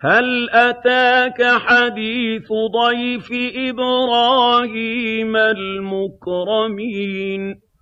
هَلْ أَتَاكَ حَدِيثُ ضَيْفِ إِبْرَاهِيمَ الْمُكْرَمِينَ؟